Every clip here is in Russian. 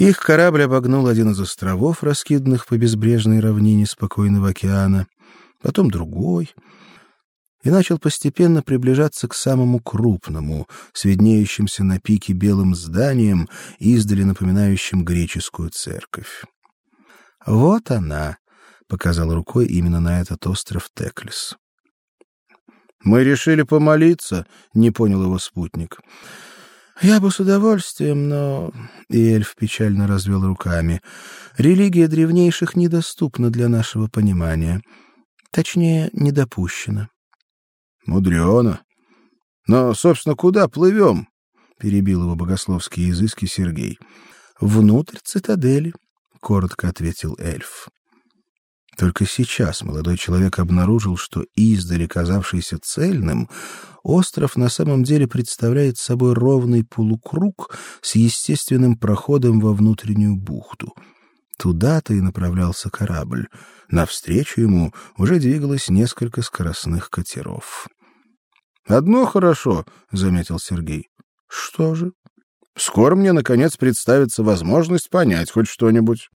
Их корабль обогнул один из островов, раскиданных по безбрежной равнине спокойного океана, потом другой — и начал постепенно приближаться к самому крупному, с на пике белым зданием, издали напоминающим греческую церковь. Вот она, показал рукой именно на этот остров Теклис. Мы решили помолиться, не понял его спутник. Я бы с удовольствием, но эльф печально развел руками. Религия древнейших недоступна для нашего понимания, точнее, недопущена. Мудрено. Но, собственно, куда плывем? перебил его богословские изыски Сергей. Внутрь цитадели, коротко ответил эльф. Только сейчас молодой человек обнаружил, что издали казавшийся цельным, остров на самом деле представляет собой ровный полукруг с естественным проходом во внутреннюю бухту. Туда-то и направлялся корабль. Навстречу ему уже двигалось несколько скоростных катеров. Одно хорошо, заметил Сергей. Что же? Скоро мне наконец представится возможность понять хоть что-нибудь.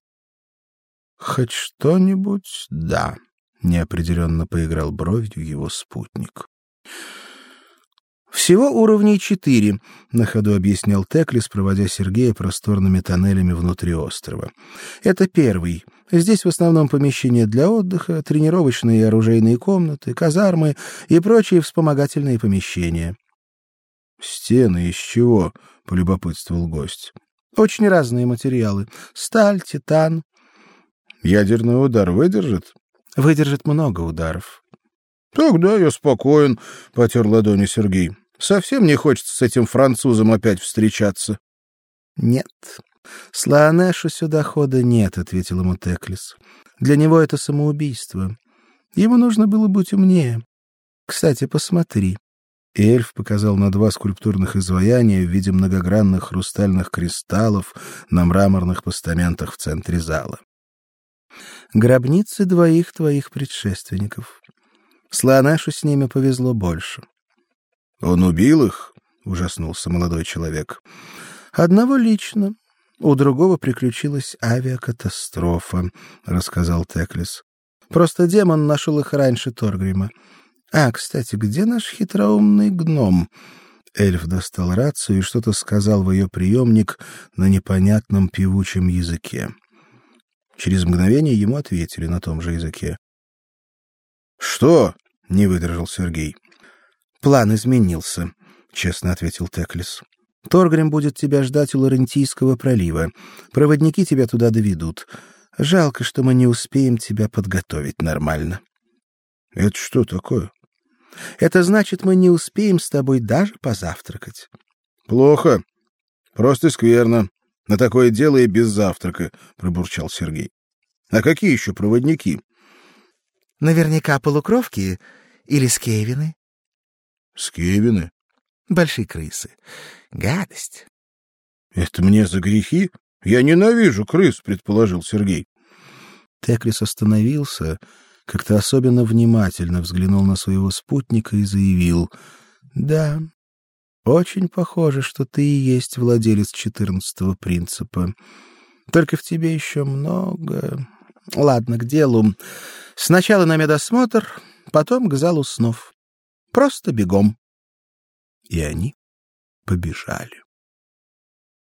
Хоть что-нибудь, да, неопределенно поиграл бровью его спутник. Всего уровней четыре, на ходу объяснял Теклис, проводя Сергея просторными тоннелями внутри острова. Это первый. Здесь в основном помещения для отдыха, тренировочные и оружейные комнаты, казармы и прочие вспомогательные помещения. Стены из чего? полюбопытствовал гость. Очень разные материалы: сталь, титан. Ядерный удар выдержит? Выдержит много ударов. Тогда я спокоен, потер ладони Сергей. Совсем не хочется с этим французом опять встречаться. Нет. Слаанешу сюда хода нет, ответил ему Теклис. Для него это самоубийство. Ему нужно было быть умнее. Кстати, посмотри. И эльф показал на два скульптурных изваяния в виде многогранных хрустальных кристаллов на мраморных постаментах в центре зала. Гробницы двоих твоих предшественников. Слаанешу с ними повезло больше. Он убил их? ужаснулся молодой человек. Одного лично, у другого приключилась авиакатастрофа, рассказал Теклис. Просто демон нашел их раньше Торгрима. А, кстати, где наш хитроумный гном? Эльф достал рацию и что-то сказал в ее приемник на непонятном певучем языке. Через мгновение ему ответили на том же языке. Что? не выдержал Сергей. План изменился, честно ответил Теклис. Торгрим будет тебя ждать у Лорентийского пролива. Проводники тебя туда доведут. Жалко, что мы не успеем тебя подготовить нормально. Это что такое? Это значит, мы не успеем с тобой даже позавтракать. Плохо. Просто скверно. На такое дело и без завтрака, пробурчал Сергей. А какие еще проводники? Наверняка полукровки или скевины. Скевины? Большие крысы. Гадость. Это мне за грехи? Я ненавижу крыс, предположил Сергей. Теклис остановился, как-то особенно внимательно взглянул на своего спутника и заявил: "Да, очень похоже, что ты и есть владелец четырнадцатого принципа. Только в тебе еще много. Ладно, к делу. Сначала на медосмотр, потом к залу снов. Просто бегом. И они побежали.